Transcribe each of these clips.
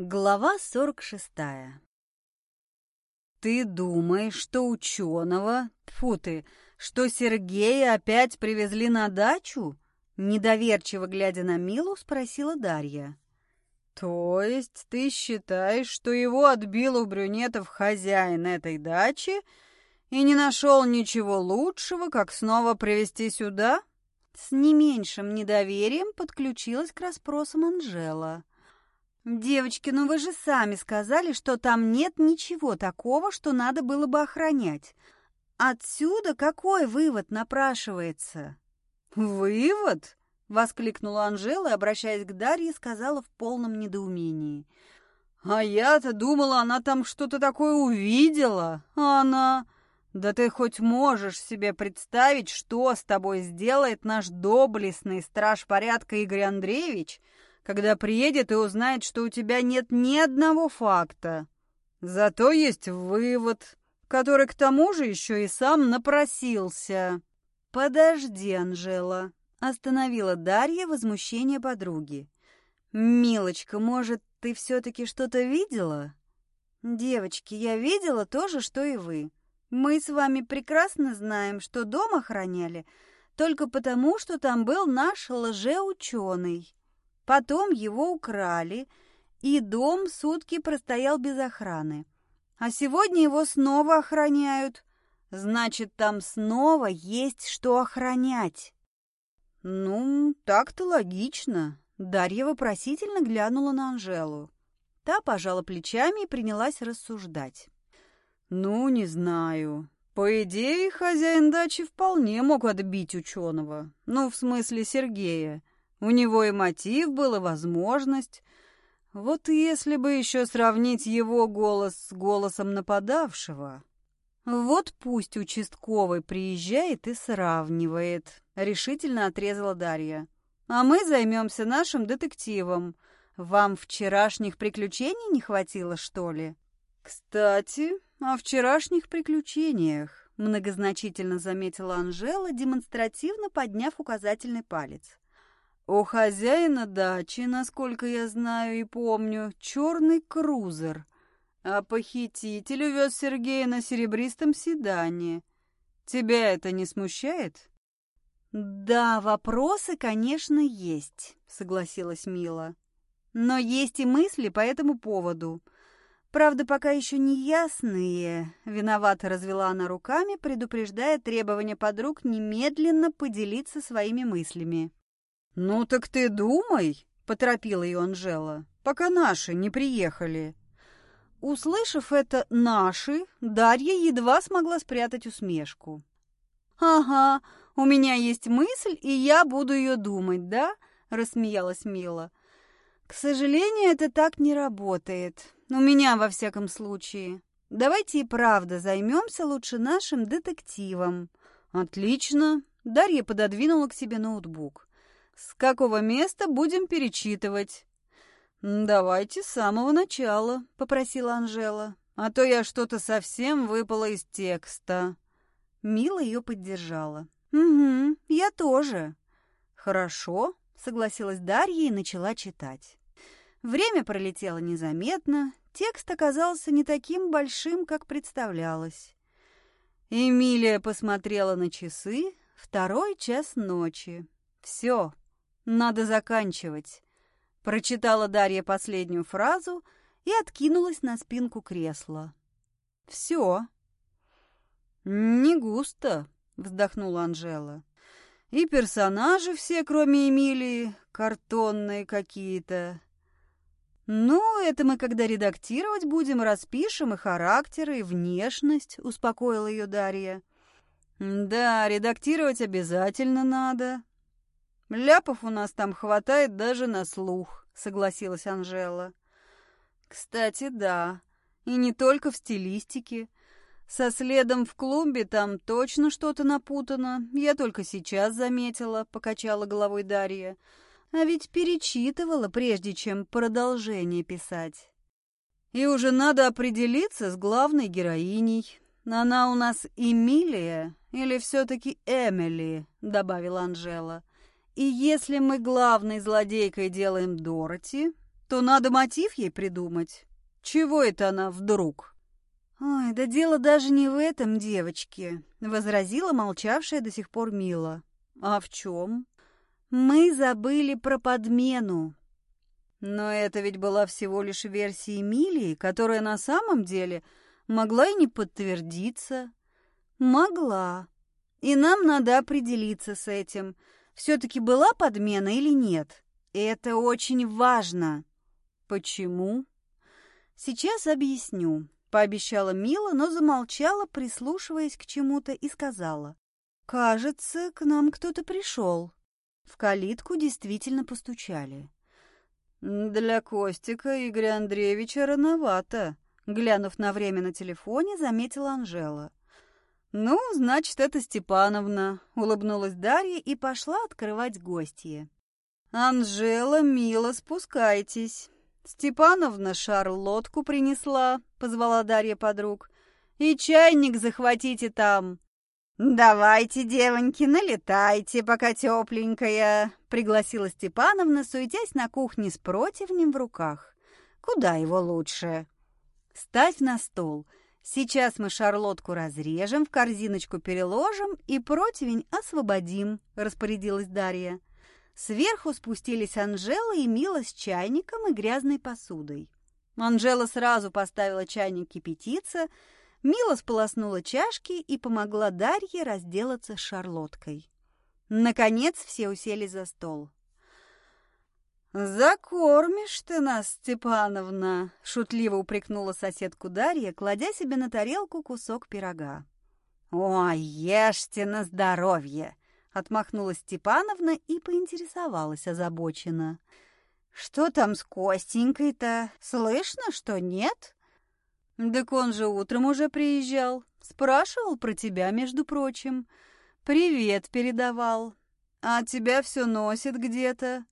Глава 46 «Ты думаешь, что ученого, тьфу ты, что Сергея опять привезли на дачу?» Недоверчиво глядя на Милу, спросила Дарья. «То есть ты считаешь, что его отбил у брюнетов хозяин этой дачи и не нашел ничего лучшего, как снова привезти сюда?» С не меньшим недоверием подключилась к расспросам Анжела. «Девочки, ну вы же сами сказали, что там нет ничего такого, что надо было бы охранять. Отсюда какой вывод напрашивается?» «Вывод?» — воскликнула Анжела и, обращаясь к Дарье, сказала в полном недоумении. «А я-то думала, она там что-то такое увидела, а она...» «Да ты хоть можешь себе представить, что с тобой сделает наш доблестный страж порядка Игорь Андреевич, когда приедет и узнает, что у тебя нет ни одного факта. Зато есть вывод, который к тому же еще и сам напросился. Подожди, Анжела, остановила Дарья возмущение подруги. Милочка, может, ты все-таки что-то видела? Девочки, я видела то же, что и вы. Мы с вами прекрасно знаем, что дом охраняли только потому, что там был наш лжеученый. Потом его украли, и дом сутки простоял без охраны. А сегодня его снова охраняют. Значит, там снова есть что охранять. Ну, так-то логично. Дарья вопросительно глянула на Анжелу. Та пожала плечами и принялась рассуждать. Ну, не знаю. По идее, хозяин дачи вполне мог отбить ученого. Ну, в смысле Сергея. У него и мотив был, и возможность. Вот если бы еще сравнить его голос с голосом нападавшего... Вот пусть участковый приезжает и сравнивает, решительно отрезала Дарья. А мы займемся нашим детективом. Вам вчерашних приключений не хватило, что ли? Кстати, о вчерашних приключениях, многозначительно заметила Анжела, демонстративно подняв указательный палец. У хозяина дачи, насколько я знаю и помню, черный крузер, а похититель увез Сергея на серебристом седане. Тебя это не смущает? Да, вопросы, конечно, есть, согласилась Мила. Но есть и мысли по этому поводу. Правда, пока еще не ясные. Виновато развела она руками, предупреждая требования подруг немедленно поделиться своими мыслями. «Ну так ты думай», — поторопила ее Анжела, — «пока наши не приехали». Услышав это «наши», Дарья едва смогла спрятать усмешку. «Ага, у меня есть мысль, и я буду ее думать, да?» — рассмеялась Мила. «К сожалению, это так не работает. У меня, во всяком случае. Давайте и правда займемся лучше нашим детективом». «Отлично!» — Дарья пододвинула к себе ноутбук. С какого места будем перечитывать? Давайте с самого начала, попросила Анжела. А то я что-то совсем выпала из текста. Мила ее поддержала. Угу, я тоже. Хорошо, согласилась Дарья и начала читать. Время пролетело незаметно, текст оказался не таким большим, как представлялось. Эмилия посмотрела на часы, второй час ночи. Все, надо заканчивать. Прочитала Дарья последнюю фразу и откинулась на спинку кресла. Все. Не густо, вздохнула Анжела. И персонажи все, кроме Эмилии, картонные какие-то. «Ну, это мы, когда редактировать будем, распишем и характеры, и внешность», — успокоила ее Дарья. «Да, редактировать обязательно надо. Ляпов у нас там хватает даже на слух, согласилась Анжела. Кстати, да. И не только в стилистике. Со следом в клубе там точно что-то напутано. Я только сейчас заметила, покачала головой Дарья. А ведь перечитывала, прежде чем продолжение писать. И уже надо определиться с главной героиней. Она у нас Эмилия или все-таки Эмили, добавила Анжела. И если мы главной злодейкой делаем Дороти, то надо мотив ей придумать. Чего это она вдруг?» «Ой, да дело даже не в этом, девочки», — возразила молчавшая до сих пор Мила. «А в чем?» «Мы забыли про подмену». Но это ведь была всего лишь версия Эмилии, которая на самом деле могла и не подтвердиться. Могла. И нам надо определиться с этим. Все-таки была подмена или нет? Это очень важно. Почему? Сейчас объясню. Пообещала Мила, но замолчала, прислушиваясь к чему-то, и сказала. «Кажется, к нам кто-то пришел». В калитку действительно постучали. «Для Костика Игоря Андреевича рановато», — глянув на время на телефоне, заметила Анжела. «Ну, значит, это Степановна», — улыбнулась Дарья и пошла открывать гостье. «Анжела, мило, спускайтесь. Степановна шарлотку принесла», — позвала Дарья подруг. «И чайник захватите там». «Давайте, девоньки, налетайте, пока тепленькая», — пригласила Степановна, суетясь на кухне с противнем в руках. «Куда его лучше?» «Ставь на стол», — Сейчас мы шарлотку разрежем, в корзиночку переложим и противень освободим», – распорядилась Дарья. Сверху спустились Анжела и Мила с чайником и грязной посудой. Анжела сразу поставила чайник кипятиться, Мила сполоснула чашки и помогла Дарье разделаться с шарлоткой. Наконец все усели за стол. «Закормишь ты нас, Степановна!» — шутливо упрекнула соседку Дарья, кладя себе на тарелку кусок пирога. «Ой, ешьте на здоровье!» — отмахнулась Степановна и поинтересовалась озабоченно. «Что там с Костенькой-то? Слышно, что нет?» «Так он же утром уже приезжал. Спрашивал про тебя, между прочим. Привет передавал. А тебя все носит где-то.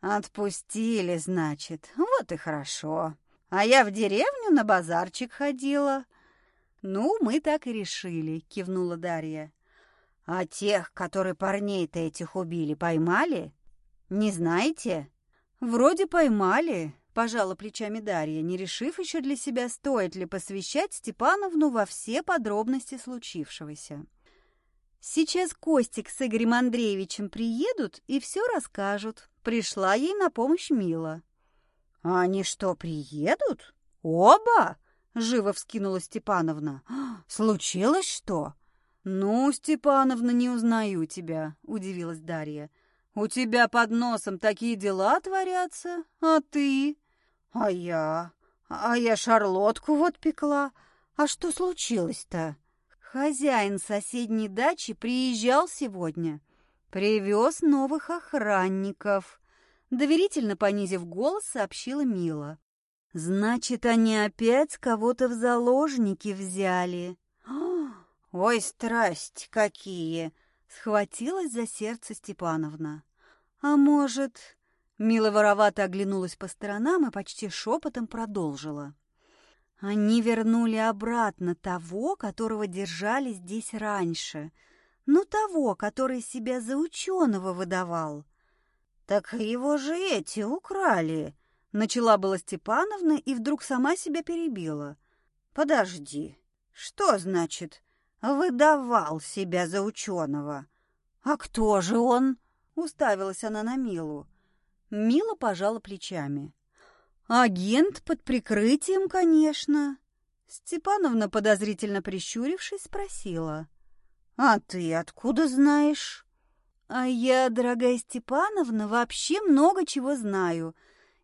«Отпустили, значит. Вот и хорошо. А я в деревню на базарчик ходила». «Ну, мы так и решили», — кивнула Дарья. «А тех, которые парней-то этих убили, поймали? Не знаете?» «Вроде поймали», — пожала плечами Дарья, не решив еще для себя, стоит ли посвящать Степановну во все подробности случившегося. «Сейчас Костик с Игорем Андреевичем приедут и все расскажут. Пришла ей на помощь Мила. «А они что, приедут? Оба?» — живо вскинула Степановна. «Случилось что?» «Ну, Степановна, не узнаю тебя», — удивилась Дарья. «У тебя под носом такие дела творятся, а ты?» «А я? А я шарлотку вот пекла. А что случилось-то?» «Хозяин соседней дачи приезжал сегодня. «Привез новых охранников», — доверительно понизив голос, сообщила Мила. «Значит, они опять кого-то в заложники взяли». «Ой, страсть какие!» — схватилась за сердце Степановна. «А может...» — Мила воровато оглянулась по сторонам и почти шепотом продолжила. «Они вернули обратно того, которого держали здесь раньше», — ну, того, который себя за ученого выдавал. Так его же эти украли. Начала была Степановна и вдруг сама себя перебила. Подожди, что значит «выдавал себя за ученого»? А кто же он? Уставилась она на Милу. Мила пожала плечами. «Агент под прикрытием, конечно». Степановна, подозрительно прищурившись, спросила. «А ты откуда знаешь?» «А я, дорогая Степановна, вообще много чего знаю.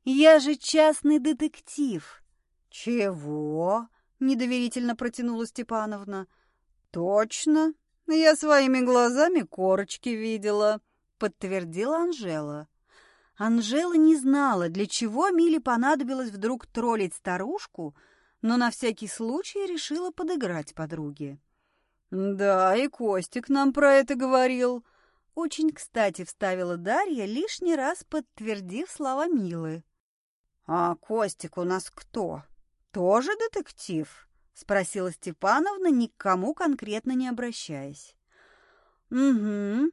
Я же частный детектив». «Чего?» — недоверительно протянула Степановна. «Точно. Я своими глазами корочки видела», — подтвердила Анжела. Анжела не знала, для чего Миле понадобилось вдруг троллить старушку, но на всякий случай решила подыграть подруге. «Да, и Костик нам про это говорил». Очень кстати вставила Дарья, лишний раз подтвердив слова Милы. «А Костик у нас кто? Тоже детектив?» — спросила Степановна, ни к кому конкретно не обращаясь. «Угу,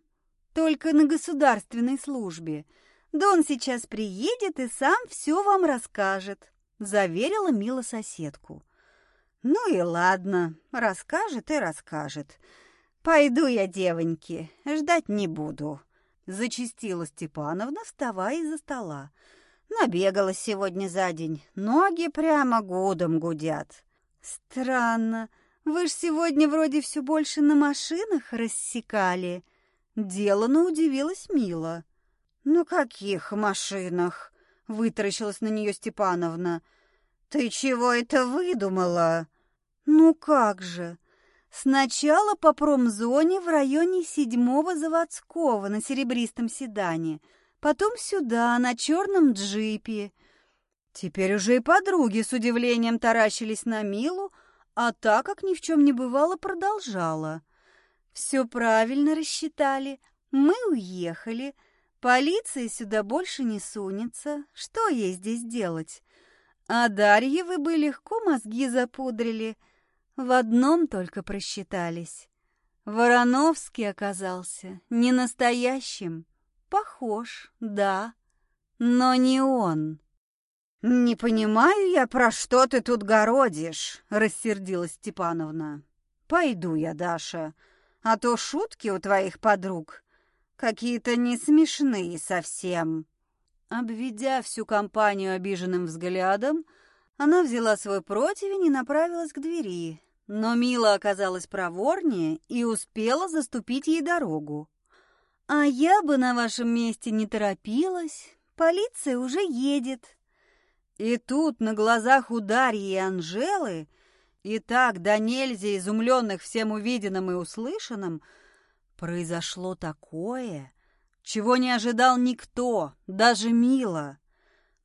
только на государственной службе. Да он сейчас приедет и сам все вам расскажет», — заверила Мила соседку. «Ну и ладно, расскажет и расскажет. Пойду я, девоньки, ждать не буду», — зачастила Степановна, вставая из-за стола. «Набегалась сегодня за день, ноги прямо гудом гудят». «Странно, вы ж сегодня вроде все больше на машинах рассекали». Делано удивилась Мила. «На каких машинах?» — вытаращилась на нее Степановна. «Ты чего это выдумала?» «Ну как же! Сначала по промзоне в районе седьмого заводского на серебристом седане, потом сюда на черном джипе». Теперь уже и подруги с удивлением таращились на Милу, а так, как ни в чем не бывало, продолжала. «Все правильно рассчитали. Мы уехали». Полиция сюда больше не сунется. Что ей здесь делать? А Дарье вы бы легко мозги запудрили. В одном только просчитались. Вороновский оказался не настоящим. Похож, да, но не он. «Не понимаю я, про что ты тут городишь», — рассердилась Степановна. «Пойду я, Даша, а то шутки у твоих подруг Какие-то не смешные совсем. Обведя всю компанию обиженным взглядом, она взяла свой противень и направилась к двери. Но Мила оказалась проворнее и успела заступить ей дорогу. «А я бы на вашем месте не торопилась. Полиция уже едет». И тут на глазах у Дарьи и Анжелы, и так до нельзя изумленных всем увиденным и услышанным, Произошло такое, чего не ожидал никто, даже Мила.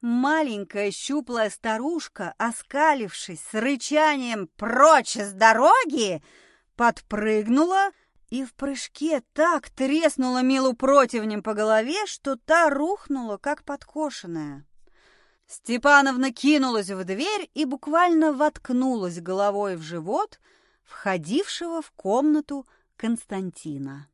Маленькая щуплая старушка, оскалившись с рычанием «Прочь с дороги!», подпрыгнула и в прыжке так треснула Милу противнем по голове, что та рухнула, как подкошенная. Степановна кинулась в дверь и буквально воткнулась головой в живот входившего в комнату Константина.